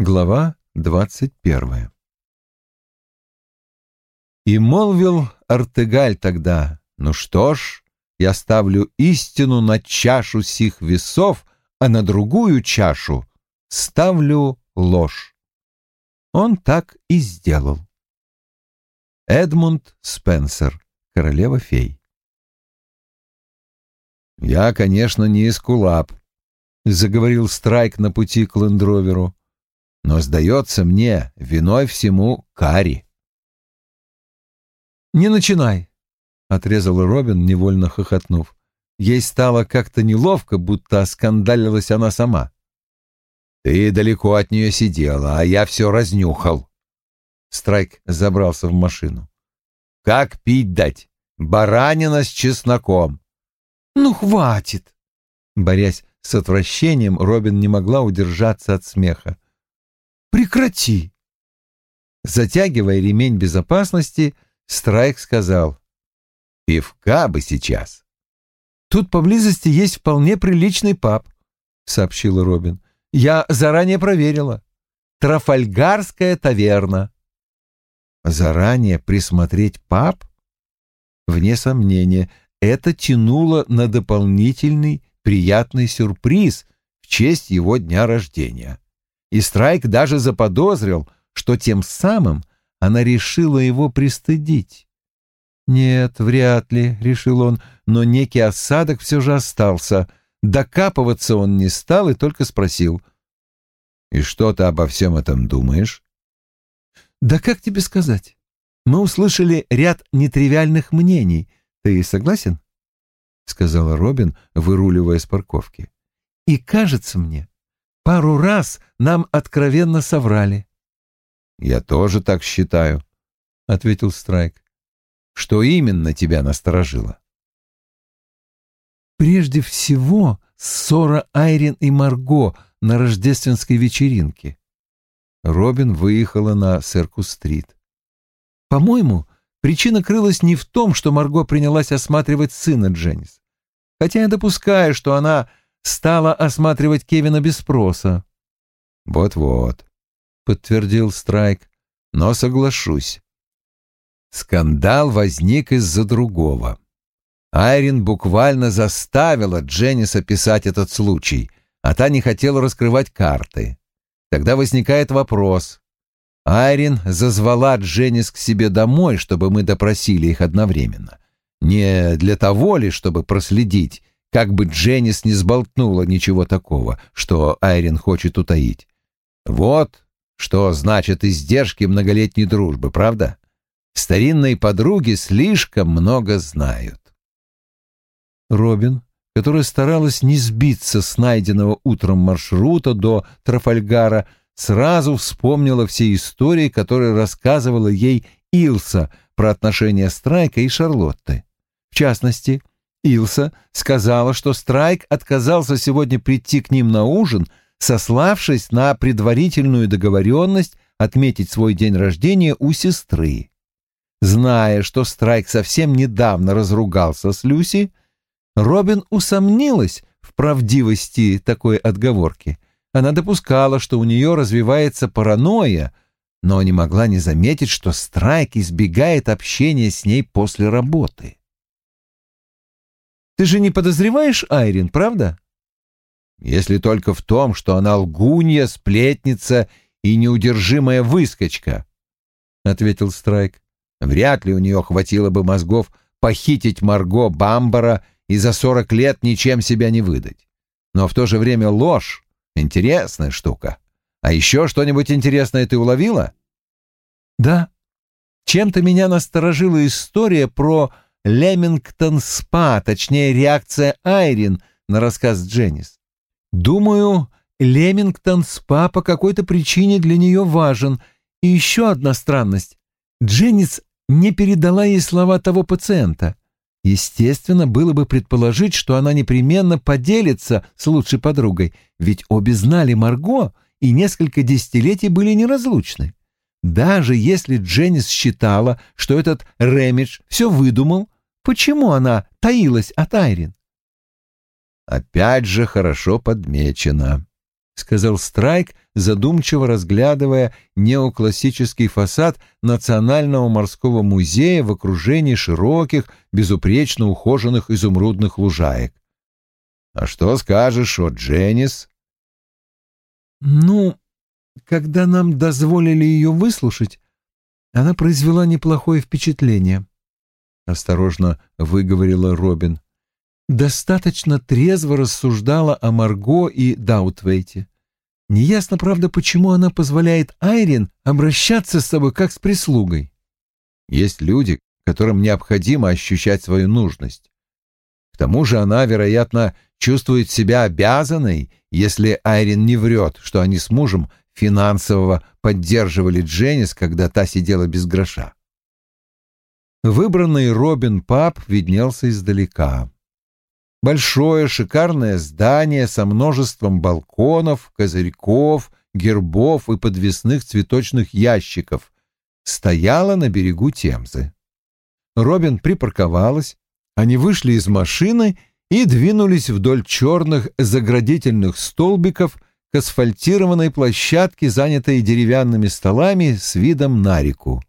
Глава двадцать первая И молвил Артегаль тогда, ну что ж, я ставлю истину на чашу сих весов, а на другую чашу ставлю ложь. Он так и сделал. Эдмунд Спенсер, королева фей. «Я, конечно, не эскулап», — заговорил Страйк на пути к Лендроверу, «но, сдается мне, виной всему Кари». «Не начинай», — отрезал Робин, невольно хохотнув. Ей стало как-то неловко, будто оскандалилась она сама. «Ты далеко от нее сидела, а я все разнюхал». Страйк забрался в машину. «Как пить дать? Баранина с чесноком». «Ну, хватит!» Борясь с отвращением, Робин не могла удержаться от смеха. «Прекрати!» Затягивая ремень безопасности, Страйк сказал. «Пивка бы сейчас». «Тут поблизости есть вполне приличный паб», — сообщила Робин. Я заранее проверила. Трафальгарская таверна. Заранее присмотреть пап? Вне сомнения, это тянуло на дополнительный приятный сюрприз в честь его дня рождения. И Страйк даже заподозрил, что тем самым она решила его пристыдить. «Нет, вряд ли», — решил он, но некий осадок все же остался. Докапываться он не стал и только спросил. «И что ты обо всем этом думаешь?» «Да как тебе сказать? Мы услышали ряд нетривиальных мнений. Ты согласен?» — сказала Робин, выруливая с парковки. «И кажется мне, пару раз нам откровенно соврали». «Я тоже так считаю», — ответил Страйк. «Что именно тебя насторожило?» Прежде всего, ссора Айрин и Марго на рождественской вечеринке. Робин выехала на Серкус-стрит. По-моему, причина крылась не в том, что Марго принялась осматривать сына Дженнис. Хотя я допускаю, что она стала осматривать Кевина без спроса. «Вот-вот», — подтвердил Страйк, — «но соглашусь. Скандал возник из-за другого. Айрин буквально заставила Дженниса писать этот случай, а та не хотела раскрывать карты. Тогда возникает вопрос. Айрин зазвала Дженнис к себе домой, чтобы мы допросили их одновременно. Не для того ли, чтобы проследить, как бы Дженнис не сболтнула ничего такого, что Айрин хочет утаить. Вот что значит издержки многолетней дружбы, правда? Старинные подруги слишком много знают. Робин, которая старалась не сбиться с найденного утром маршрута до Трафальгара, сразу вспомнила все истории, которые рассказывала ей Илса про отношения Страйка и Шарлотты. В частности, Илса сказала, что Страйк отказался сегодня прийти к ним на ужин, сославшись на предварительную договоренность отметить свой день рождения у сестры. Зная, что Страйк совсем недавно разругался с Люси, Робин усомнилась в правдивости такой отговорки. Она допускала, что у нее развивается паранойя, но не могла не заметить, что Страйк избегает общения с ней после работы. «Ты же не подозреваешь Айрин, правда?» «Если только в том, что она лгунья, сплетница и неудержимая выскочка», — ответил Страйк. «Вряд ли у нее хватило бы мозгов похитить Марго Бамбара и за сорок лет ничем себя не выдать. Но в то же время ложь — интересная штука. А еще что-нибудь интересное ты уловила? Да. Чем-то меня насторожила история про Лемингтон-спа, точнее реакция Айрин на рассказ Дженнис. Думаю, Лемингтон-спа по какой-то причине для нее важен. И еще одна странность. Дженнис не передала ей слова того пациента. Естественно, было бы предположить, что она непременно поделится с лучшей подругой, ведь обе знали Марго и несколько десятилетий были неразлучны. Даже если Дженнис считала, что этот Рэмидж все выдумал, почему она таилась от Айрин? Опять же хорошо подмечено. сказал Страйк, задумчиво разглядывая неоклассический фасад Национального морского музея в окружении широких, безупречно ухоженных изумрудных лужаек. «А что скажешь о Дженнис?» «Ну, когда нам дозволили ее выслушать, она произвела неплохое впечатление», — осторожно выговорила Робин достаточно трезво рассуждала о Марго и Даутвейте. Неясно, правда, почему она позволяет Айрин обращаться с тобой как с прислугой. Есть люди, которым необходимо ощущать свою нужность. К тому же она, вероятно, чувствует себя обязанной, если Айрин не врет, что они с мужем финансово поддерживали Дженнис, когда та сидела без гроша. Выбранный Робин паб виднелся издалека. Большое шикарное здание со множеством балконов, козырьков, гербов и подвесных цветочных ящиков стояло на берегу Темзы. Робин припарковалась, они вышли из машины и двинулись вдоль черных заградительных столбиков к асфальтированной площадке, занятой деревянными столами с видом на реку.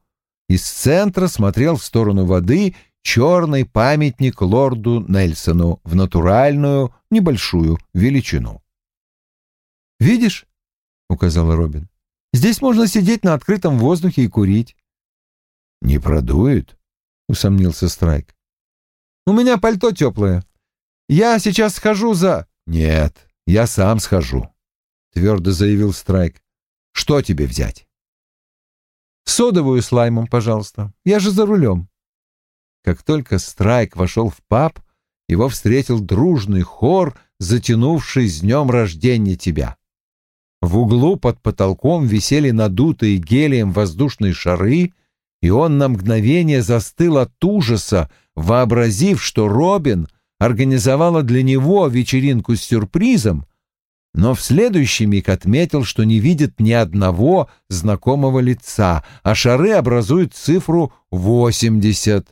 Из центра смотрел в сторону воды черный памятник лорду Нельсону в натуральную небольшую величину. «Видишь?» — указала Робин. «Здесь можно сидеть на открытом воздухе и курить». «Не продует?» — усомнился Страйк. «У меня пальто теплое. Я сейчас схожу за...» «Нет, я сам схожу», — твердо заявил Страйк. «Что тебе взять?» «Содовую с лаймом, пожалуйста. Я же за рулем». Как только Страйк вошел в паб, его встретил дружный хор, затянувший с днем рождения тебя. В углу под потолком висели надутые гелием воздушные шары, и он на мгновение застыл от ужаса, вообразив, что Робин организовала для него вечеринку с сюрпризом, но в следующий миг отметил, что не видит ни одного знакомого лица, а шары образуют цифру восемьдесят.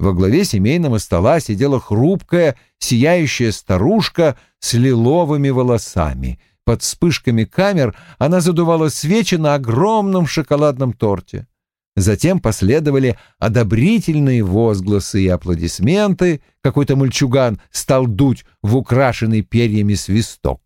Во главе семейного стола сидела хрупкая, сияющая старушка с лиловыми волосами. Под вспышками камер она задувала свечи на огромном шоколадном торте. Затем последовали одобрительные возгласы и аплодисменты. Какой-то мальчуган стал дуть в украшенный перьями свисток.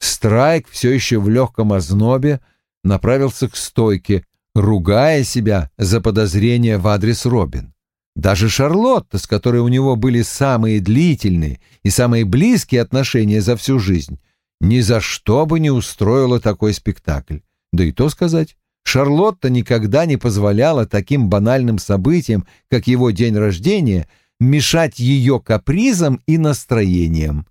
Страйк все еще в легком ознобе направился к стойке, ругая себя за подозрение в адрес Робин. Даже Шарлотта, с которой у него были самые длительные и самые близкие отношения за всю жизнь, ни за что бы не устроила такой спектакль. Да и то сказать, Шарлотта никогда не позволяла таким банальным событиям, как его день рождения, мешать ее капризам и настроениям.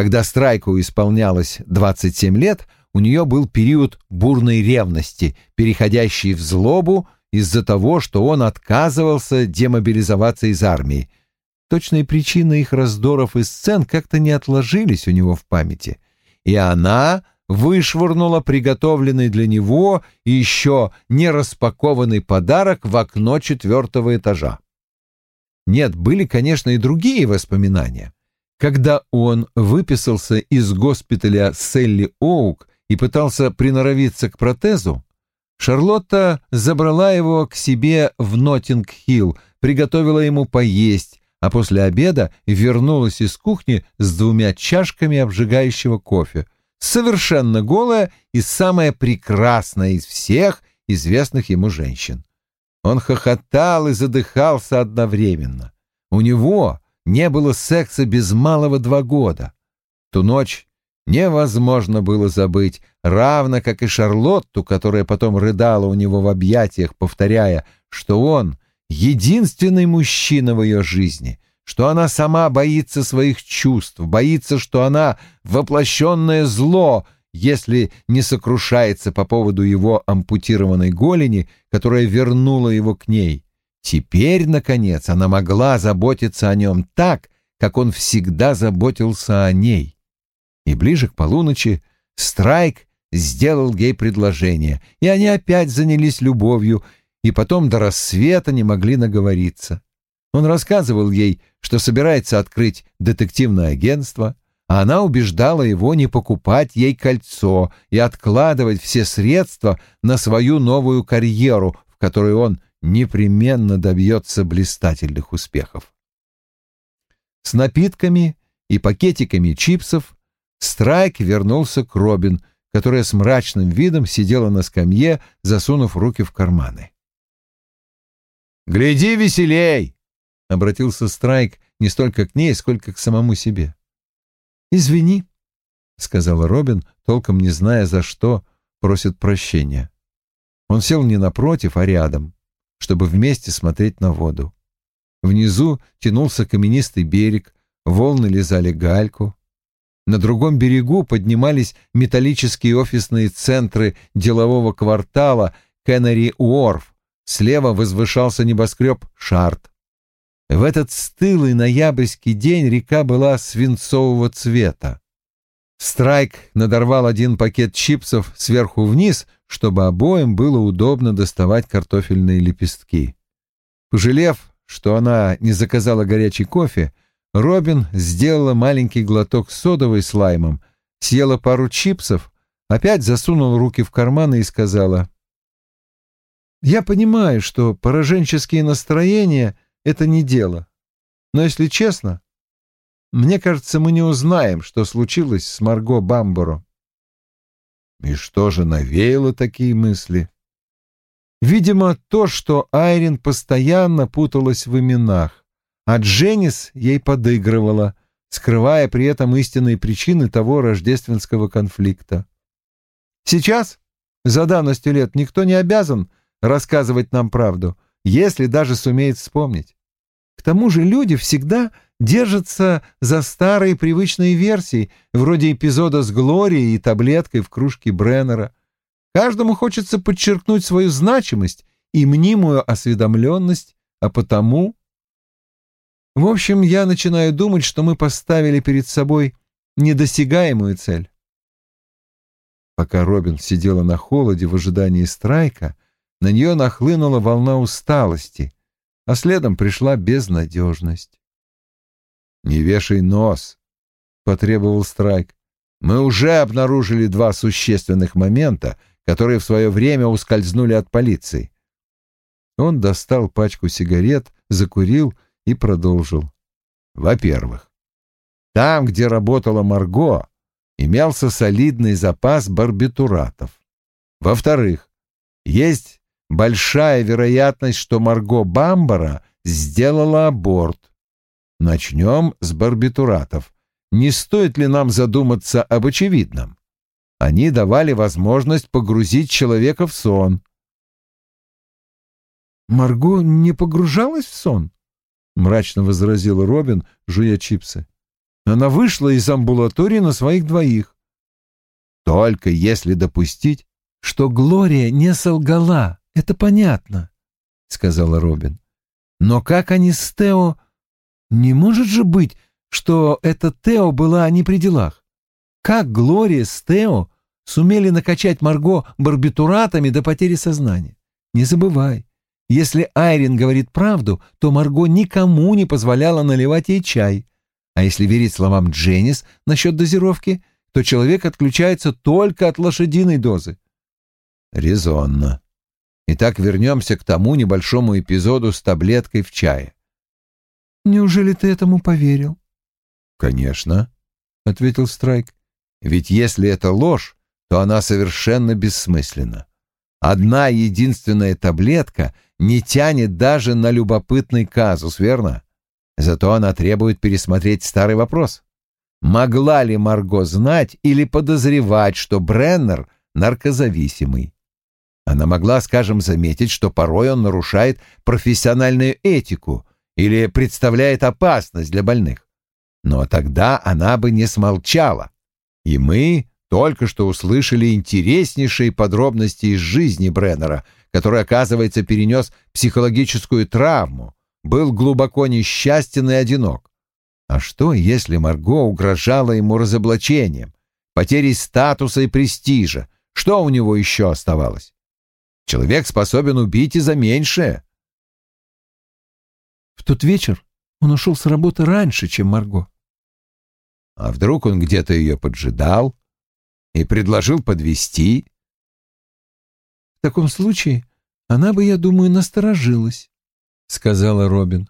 Когда Страйку исполнялось 27 лет, у нее был период бурной ревности, переходящий в злобу, из-за того, что он отказывался демобилизоваться из армии. Точные причины их раздоров и сцен как-то не отложились у него в памяти. И она вышвырнула приготовленный для него еще не распакованный подарок в окно четвертого этажа. Нет, были, конечно, и другие воспоминания. Когда он выписался из госпиталя Селли Оук и пытался приноровиться к протезу, Шарлотта забрала его к себе в Нотинг-Хилл, приготовила ему поесть, а после обеда вернулась из кухни с двумя чашками обжигающего кофе, совершенно голая и самая прекрасная из всех известных ему женщин. Он хохотал и задыхался одновременно. У него не было секса без малого два года. Ту ночь невозможно было забыть, равно как и Шарлотту, которая потом рыдала у него в объятиях, повторяя, что он единственный мужчина в ее жизни, что она сама боится своих чувств, боится, что она воплощенное зло, если не сокрушается по поводу его ампутированной голени, которая вернула его к ней. Теперь, наконец, она могла заботиться о нем так, как он всегда заботился о ней. И ближе к полуночи Страйк сделал ей предложение, и они опять занялись любовью, и потом до рассвета не могли наговориться. Он рассказывал ей, что собирается открыть детективное агентство, а она убеждала его не покупать ей кольцо и откладывать все средства на свою новую карьеру, в которой он непременно добьется блистательных успехов. С напитками и пакетиками чипсов Страйк вернулся к Робин, которая с мрачным видом сидела на скамье, засунув руки в карманы. «Гляди веселей!» — обратился Страйк не столько к ней, сколько к самому себе. «Извини», — сказала Робин, толком не зная, за что просит прощения. Он сел не напротив, а рядом, чтобы вместе смотреть на воду. Внизу тянулся каменистый берег, волны лизали гальку. На другом берегу поднимались металлические офисные центры делового квартала Кеннери-Уорф. Слева возвышался небоскреб Шарт. В этот стылый ноябрьский день река была свинцового цвета. Страйк надорвал один пакет чипсов сверху вниз, чтобы обоим было удобно доставать картофельные лепестки. Пожалев, что она не заказала горячий кофе, Робин сделала маленький глоток содовой с лаймом, съела пару чипсов, опять засунула руки в карманы и сказала, «Я понимаю, что пораженческие настроения — это не дело. Но, если честно, мне кажется, мы не узнаем, что случилось с Марго Бамборо». И что же навеяло такие мысли? Видимо, то, что Айрин постоянно путалась в именах а Дженнис ей подыгрывала, скрывая при этом истинные причины того рождественского конфликта. Сейчас, за давностью лет, никто не обязан рассказывать нам правду, если даже сумеет вспомнить. К тому же люди всегда держатся за старые привычные версии, вроде эпизода с Глорией и таблеткой в кружке Бреннера. Каждому хочется подчеркнуть свою значимость и мнимую осведомленность, а потому в общем, я начинаю думать, что мы поставили перед собой недосягаемую цель. Пока Робин сидела на холоде в ожидании страйка, на нее нахлынула волна усталости, а следом пришла безнадежность. «Не вешай нос», — потребовал страйк. «Мы уже обнаружили два существенных момента, которые в свое время ускользнули от полиции». Он достал пачку сигарет, закурил и продолжил. Во-первых, там, где работала Марго, имелся солидный запас барбитуратов. Во-вторых, есть большая вероятность, что Марго Бамбара сделала аборт. Начнем с барбитуратов. Не стоит ли нам задуматься об очевидном? Они давали возможность погрузить человека в сон. Марго не погружалась в сон? — мрачно возразил Робин, жуя чипсы. «Она вышла из амбулатории на своих двоих». «Только если допустить...» «Что Глория не солгала, это понятно», — сказала Робин. «Но как они с Тео... Не может же быть, что эта Тео была не при делах. Как Глория с Тео сумели накачать Марго барбитуратами до потери сознания? Не забывай, если Айрин говорит правду, то Марго никому не позволяла наливать ей чай. А если верить словам Дженнис насчет дозировки, то человек отключается только от лошадиной дозы. Резонно. Итак, вернемся к тому небольшому эпизоду с таблеткой в чае. Неужели ты этому поверил? Конечно, — ответил Страйк. Ведь если это ложь, то она совершенно бессмысленна. Одна единственная таблетка не тянет даже на любопытный казус, верно? Зато она требует пересмотреть старый вопрос. Могла ли Марго знать или подозревать, что Бреннер наркозависимый? Она могла, скажем, заметить, что порой он нарушает профессиональную этику или представляет опасность для больных. Но тогда она бы не смолчала. И мы только что услышали интереснейшие подробности из жизни Бреннера, который, оказывается, перенес психологическую травму, был глубоко несчастен и одинок. А что, если Марго угрожала ему разоблачением, потерей статуса и престижа? Что у него еще оставалось? Человек способен убить и за меньшее. В тот вечер он ушел с работы раньше, чем Марго. А вдруг он где-то ее поджидал и предложил подвести? В таком случае она бы, я думаю, насторожилась, — сказала Робин.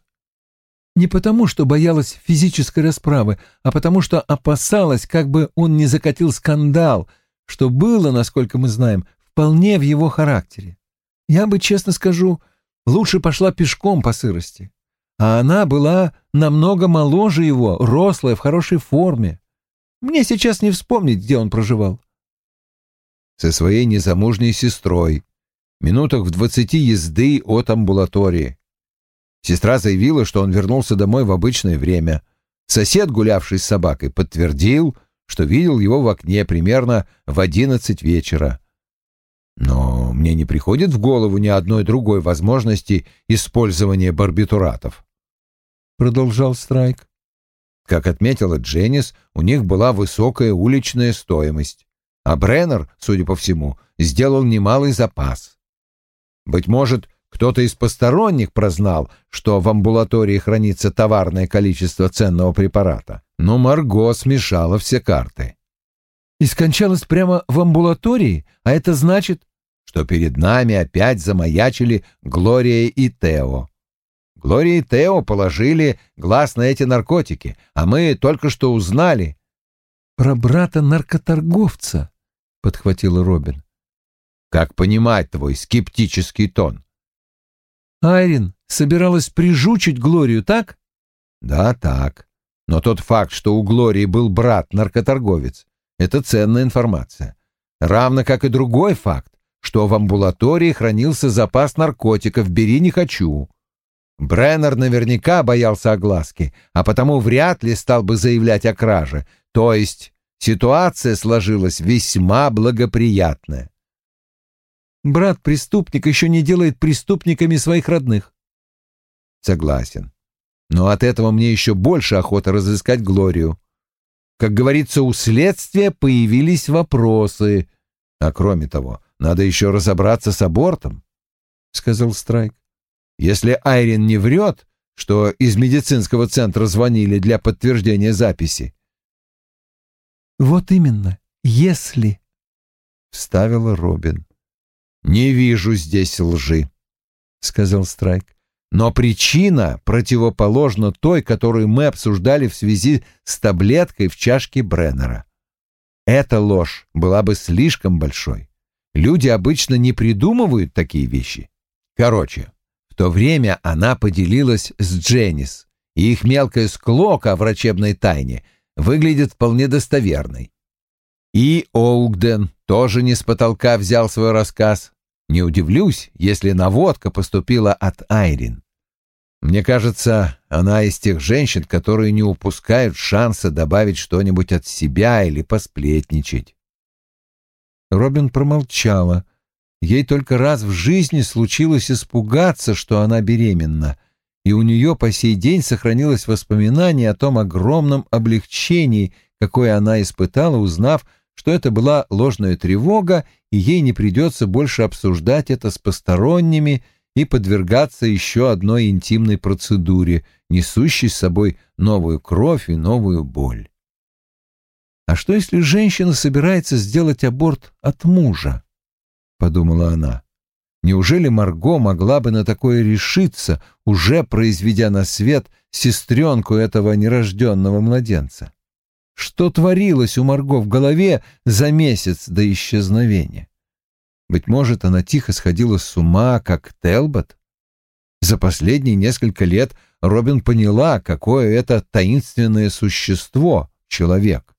Не потому, что боялась физической расправы, а потому, что опасалась, как бы он не закатил скандал, что было, насколько мы знаем, вполне в его характере. Я бы, честно скажу, лучше пошла пешком по сырости. А она была намного моложе его, рослая, в хорошей форме. Мне сейчас не вспомнить, где он проживал. Со своей незамужней сестрой, минутах в двадцати езды от амбулатории. Сестра заявила, что он вернулся домой в обычное время. Сосед, гулявший с собакой, подтвердил, что видел его в окне примерно в одиннадцать вечера. Но мне не приходит в голову ни одной другой возможности использования барбитуратов. Продолжал Страйк. Как отметила Дженнис, у них была высокая уличная стоимость, а Бреннер, судя по всему, сделал немалый запас. Быть может, кто-то из посторонних прознал, что в амбулатории хранится товарное количество ценного препарата, но Марго смешала все карты. И скончалась прямо в амбулатории, а это значит, что перед нами опять замаячили Глория и Тео. Глория и Тео положили глаз на эти наркотики, а мы только что узнали. «Про брата-наркоторговца», — подхватила Робин. «Как понимать твой скептический тон?» Айрин собиралась прижучить Глорию, так? Да, так. Но тот факт, что у Глории был брат-наркоторговец, это ценная информация. Равно как и другой факт, что в амбулатории хранился запас наркотиков «бери не хочу». Бреннер наверняка боялся огласки, а потому вряд ли стал бы заявлять о краже. То есть ситуация сложилась весьма благоприятная. Брат-преступник еще не делает преступниками своих родных. Согласен. Но от этого мне еще больше охота разыскать Глорию. Как говорится, у следствия появились вопросы. А кроме того, надо еще разобраться с абортом, — сказал Страйк. Если Айрин не врет, что из медицинского центра звонили для подтверждения записи. «Вот именно, если...» — вставила Робин. «Не вижу здесь лжи», — сказал Страйк. «Но причина противоположна той, которую мы обсуждали в связи с таблеткой в чашке Бреннера. Эта ложь была бы слишком большой. Люди обычно не придумывают такие вещи. Короче, в то время она поделилась с Дженнис, и их мелкая склока о врачебной тайне выглядит вполне достоверной. И Оугден тоже не с потолка взял свой рассказ. Не удивлюсь, если наводка поступила от Айрин. Мне кажется, она из тех женщин, которые не упускают шанса добавить что-нибудь от себя или посплетничать. Робин промолчала. Ей только раз в жизни случилось испугаться, что она беременна, и у нее по сей день сохранилось воспоминание о том огромном облегчении, какое она испытала, узнав, что это была ложная тревога, и ей не придется больше обсуждать это с посторонними и подвергаться еще одной интимной процедуре, несущей с собой новую кровь и новую боль. А что, если женщина собирается сделать аборт от мужа? Подумала она. Неужели Марго могла бы на такое решиться, уже произведя на свет сестренку этого нерожденного младенца? Что творилось у Марго в голове за месяц до исчезновения? Быть может, она тихо сходила с ума, как Телбот? За последние несколько лет Робин поняла, какое это таинственное существо — человек.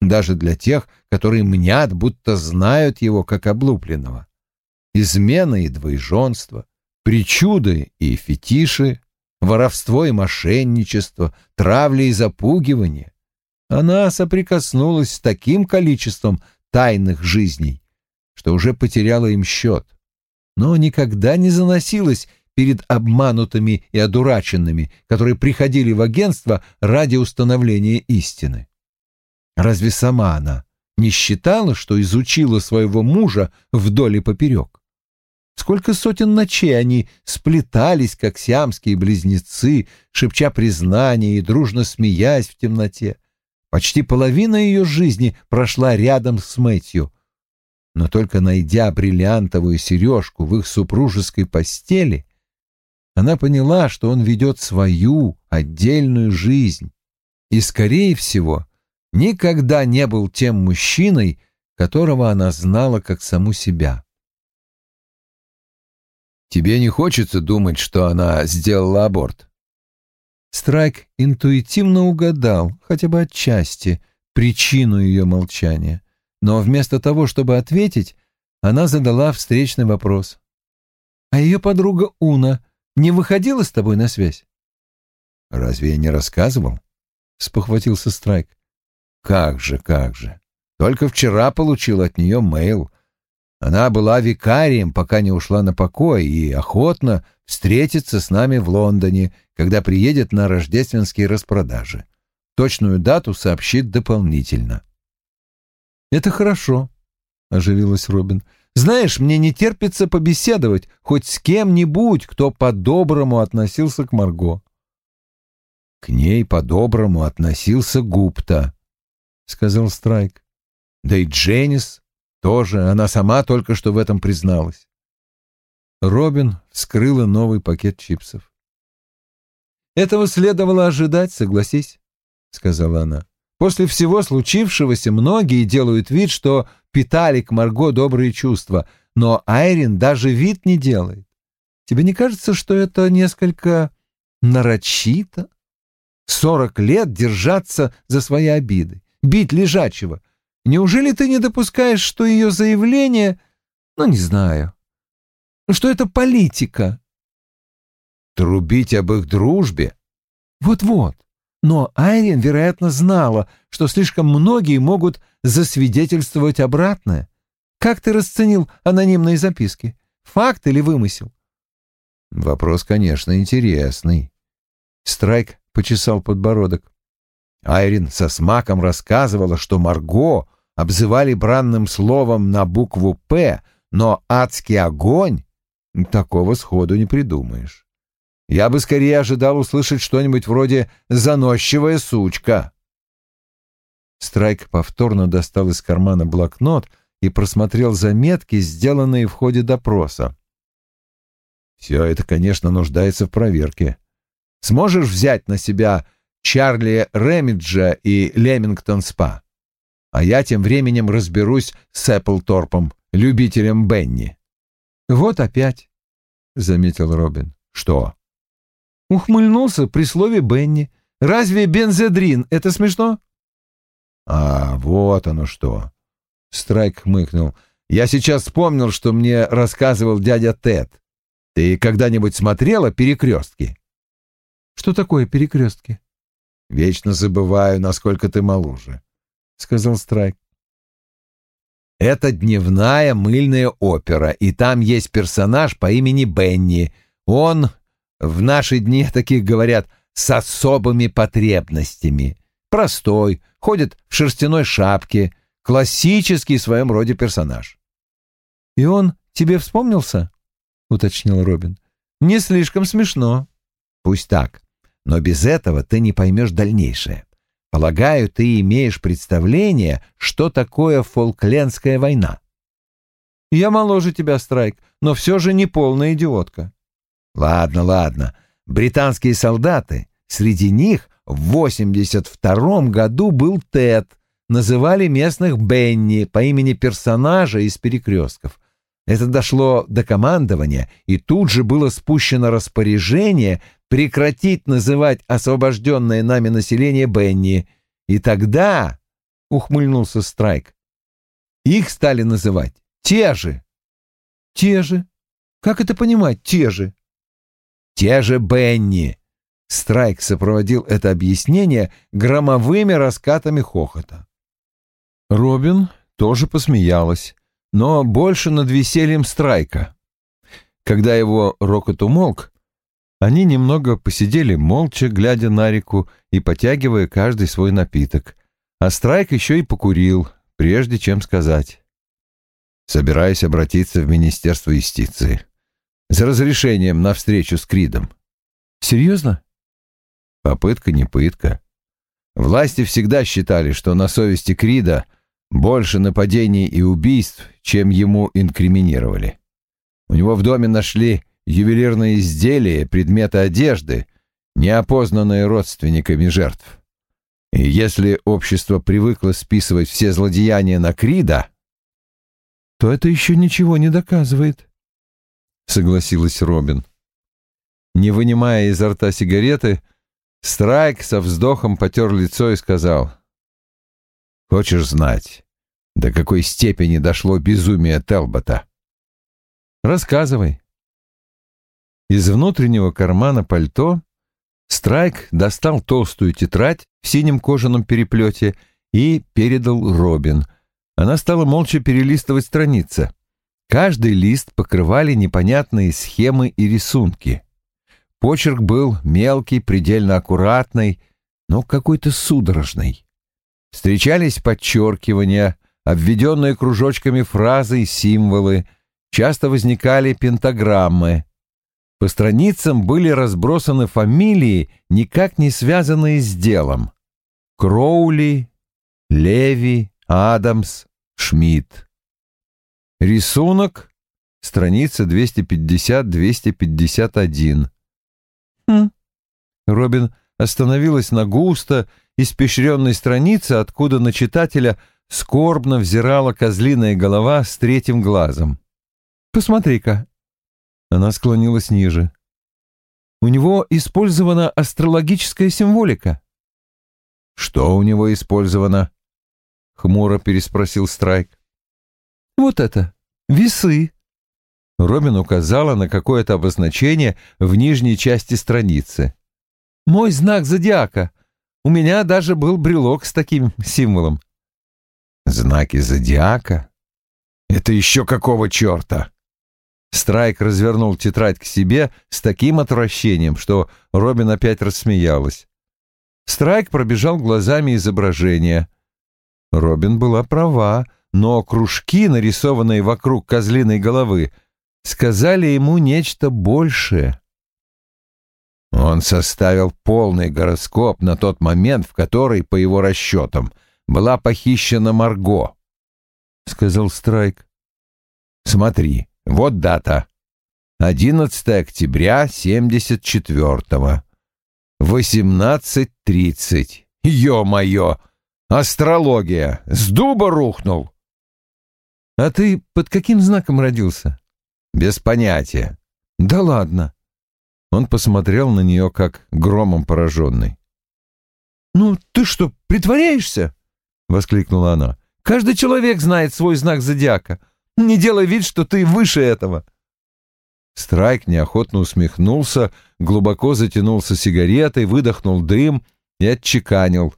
Даже для тех, которые мнят, будто знают его как облупленного. Измена и двоеженство, причуды и фетиши, воровство и мошенничество, травля и запугивание она соприкоснулась с таким количеством тайных жизней, что уже потеряла им счет, но никогда не заносилась перед обманутыми и одураченными, которые приходили в агентство ради установления истины. Разве сама она не считала, что изучила своего мужа вдоль и поперек? Сколько сотен ночей они сплетались, как сиамские близнецы, шепча признания и дружно смеясь в темноте. Почти половина ее жизни прошла рядом с Мэтью. Но только найдя бриллиантовую сережку в их супружеской постели, она поняла, что он ведет свою отдельную жизнь и, скорее всего, никогда не был тем мужчиной, которого она знала как саму себя. «Тебе не хочется думать, что она сделала аборт?» Страйк интуитивно угадал, хотя бы отчасти, причину ее молчания. Но вместо того, чтобы ответить, она задала встречный вопрос. «А ее подруга Уна не выходила с тобой на связь?» «Разве я не рассказывал?» — спохватился Страйк. «Как же, как же. Только вчера получил от нее мейл. Она была викарием, пока не ушла на покой, и охотно встретится с нами в Лондоне, когда приедет на рождественские распродажи. Точную дату сообщит дополнительно. «Это хорошо», — оживилась Робин. «Знаешь, мне не терпится побеседовать хоть с кем-нибудь, кто по-доброму относился к Марго». «К ней по-доброму относился Гупта», — сказал Страйк. «Да и Дженнис тоже, она сама только что в этом призналась». Робин вскрыла новый пакет чипсов. «Этого следовало ожидать, согласись», — сказала она. «После всего случившегося многие делают вид, что питали к Марго добрые чувства, но Айрин даже вид не делает. Тебе не кажется, что это несколько нарочито? Сорок лет держаться за свои обиды, бить лежачего. Неужели ты не допускаешь, что ее заявление... Ну, не знаю, что это политика. Трубить об их дружбе? Вот-вот. Но Айрин, вероятно, знала, что слишком многие могут засвидетельствовать обратное. Как ты расценил анонимные записки? Факт или вымысел? Вопрос, конечно, интересный. Страйк почесал подбородок. Айрин со смаком рассказывала, что Марго обзывали бранным словом на букву «П», но адский огонь Такого сходу не придумаешь. Я бы скорее ожидал услышать что-нибудь вроде «заносчивая сучка». Страйк повторно достал из кармана блокнот и просмотрел заметки, сделанные в ходе допроса. «Все это, конечно, нуждается в проверке. Сможешь взять на себя Чарли Ремиджа и Лемингтон Спа? А я тем временем разберусь с Эпплторпом, любителем Бенни». «Вот опять», — заметил Робин. «Что?» Ухмыльнулся при слове Бенни. «Разве бензедрин — это смешно?» «А, вот оно что!» Страйк хмыкнул. «Я сейчас вспомнил, что мне рассказывал дядя Тед. Ты когда-нибудь смотрела «Перекрестки»?» «Что такое «Перекрестки»?» «Вечно забываю, насколько ты моложе», — сказал Страйк. Это дневная мыльная опера, и там есть персонаж по имени Бенни. Он, в наши дни таких говорят, с особыми потребностями. Простой, ходит в шерстяной шапке, классический в своем роде персонаж. «И он тебе вспомнился?» — уточнил Робин. «Не слишком смешно». «Пусть так, но без этого ты не поймешь дальнейшее. Полагаю, ты имеешь представление, что такое Фолклендская война. Я моложе тебя, Страйк, но все же не полная идиотка. Ладно, ладно. Британские солдаты, среди них в 82-м году был Тед, называли местных Бенни по имени персонажа из перекрестков. Это дошло до командования, и тут же было спущено распоряжение прекратить называть освобожденное нами население Бенни. И тогда, — ухмыльнулся Страйк, — их стали называть те же. Те же? Как это понимать, те же? Те же Бенни. Страйк сопроводил это объяснение громовыми раскатами хохота. Робин тоже посмеялась, но больше над весельем Страйка. Когда его рокот умолк, они немного посидели молча, глядя на реку и потягивая каждый свой напиток. А Страйк еще и покурил, прежде чем сказать. «Собираюсь обратиться в Министерство юстиции. За разрешением на встречу с Кридом». «Серьезно?» «Попытка не пытка. Власти всегда считали, что на совести Крида больше нападений и убийств, чем ему инкриминировали. У него в доме нашли ювелирные изделия, предметы одежды, неопознанные родственниками жертв. И если общество привыкло списывать все злодеяния на Крида, то это еще ничего не доказывает, — согласилась Робин. Не вынимая изо рта сигареты, Страйк со вздохом потер лицо и сказал, «Хочешь знать, до какой степени дошло безумие Телбота?» «Рассказывай». Из внутреннего кармана пальто Страйк достал толстую тетрадь в синем кожаном переплете и передал Робин. Она стала молча перелистывать страницы. Каждый лист покрывали непонятные схемы и рисунки. Почерк был мелкий, предельно аккуратный, но какой-то судорожный. Встречались подчеркивания, обведенные кружочками фразы и символы, часто возникали пентаграммы. По страницам были разбросаны фамилии, никак не связанные с делом. Кроули, Леви, Адамс, Шмидт. Рисунок, страница 250-251. Хм. Робин остановилась на густо испещренной странице, откуда на читателя скорбно взирала козлиная голова с третьим глазом. «Посмотри-ка». Она склонилась ниже. «У него использована астрологическая символика». «Что у него использовано?» — хмуро переспросил Страйк. «Вот это. Весы». Робин указала на какое-то обозначение в нижней части страницы. «Мой знак зодиака. У меня даже был брелок с таким символом». «Знаки зодиака? Это еще какого черта?» Страйк развернул тетрадь к себе с таким отвращением, что Робин опять рассмеялась. Страйк пробежал глазами изображение. Робин была права, но кружки, нарисованные вокруг козлиной головы, сказали ему нечто большее. Он составил полный гороскоп на тот момент, в который, по его расчетам, была похищена Марго, — сказал Страйк. Смотри, вот дата. 11 октября 74-го. 18.30. Ё-моё! Астрология! С дуба рухнул! А ты под каким знаком родился? Без понятия. Да ладно. Он посмотрел на нее, как громом пораженный. «Ну, ты что, притворяешься?» — воскликнула она. «Каждый человек знает свой знак зодиака. Не делай вид, что ты выше этого». Страйк неохотно усмехнулся, глубоко затянулся сигаретой, выдохнул дым и отчеканил.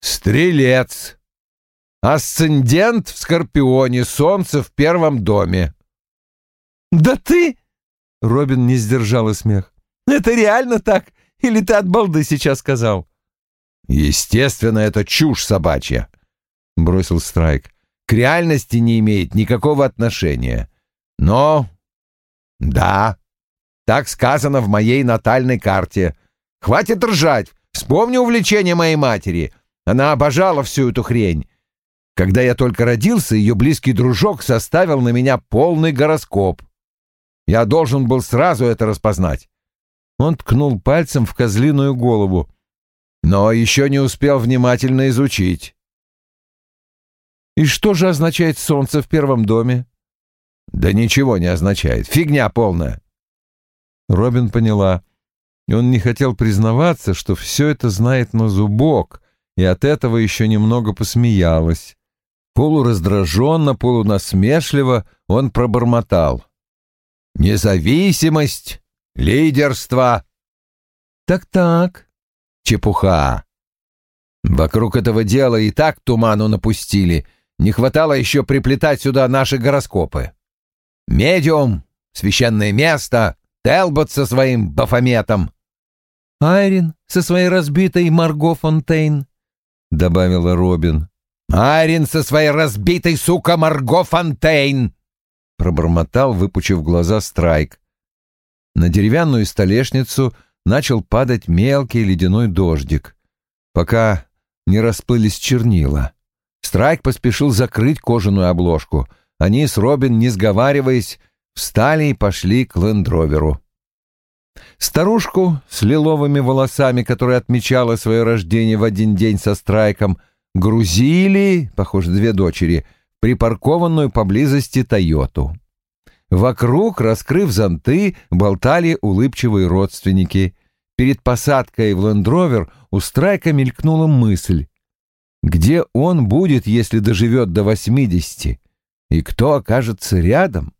«Стрелец! Асцендент в Скорпионе, солнце в первом доме. «Да ты...» — Робин не сдержала смех. «Это реально так? Или ты от балды сейчас сказал?» «Естественно, это чушь собачья», — бросил Страйк. «К реальности не имеет никакого отношения. Но... да, так сказано в моей натальной карте. Хватит ржать. Вспомни увлечение моей матери. Она обожала всю эту хрень. Когда я только родился, ее близкий дружок составил на меня полный гороскоп. Я должен был сразу это распознать. Он ткнул пальцем в козлиную голову, но еще не успел внимательно изучить. И что же означает солнце в первом доме? Да ничего не означает. Фигня полная. Робин поняла. И он не хотел признаваться, что все это знает на зубок, и от этого еще немного посмеялась. Полураздраженно, полунасмешливо он пробормотал. Независимость, лидерство. Так-так, чепуха. Вокруг этого дела и так туману напустили. Не хватало еще приплетать сюда наши гороскопы. Медиум, священное место, Телбот со своим бафометом. Айрин со своей разбитой Марго Фонтейн, — добавила Робин. Айрин со своей разбитой, сука, Марго Фонтейн пробормотал, выпучив глаза Страйк. На деревянную столешницу начал падать мелкий ледяной дождик. пока не расплылись чернила. Страйк поспешил закрыть кожаную обложку. Они с Робин, не сговариваясь, встали и пошли к лендроверу. Старушку с лиловыми волосами, которая отмечала свое рождение в один день со Страйком, грузили, похоже, две дочери, припаркованную поблизости Тойоту. Вокруг, раскрыв зонты, болтали улыбчивые родственники. Перед посадкой в лендровер у Страйка мелькнула мысль. Где он будет, если доживет до восьмидесяти? И кто окажется рядом?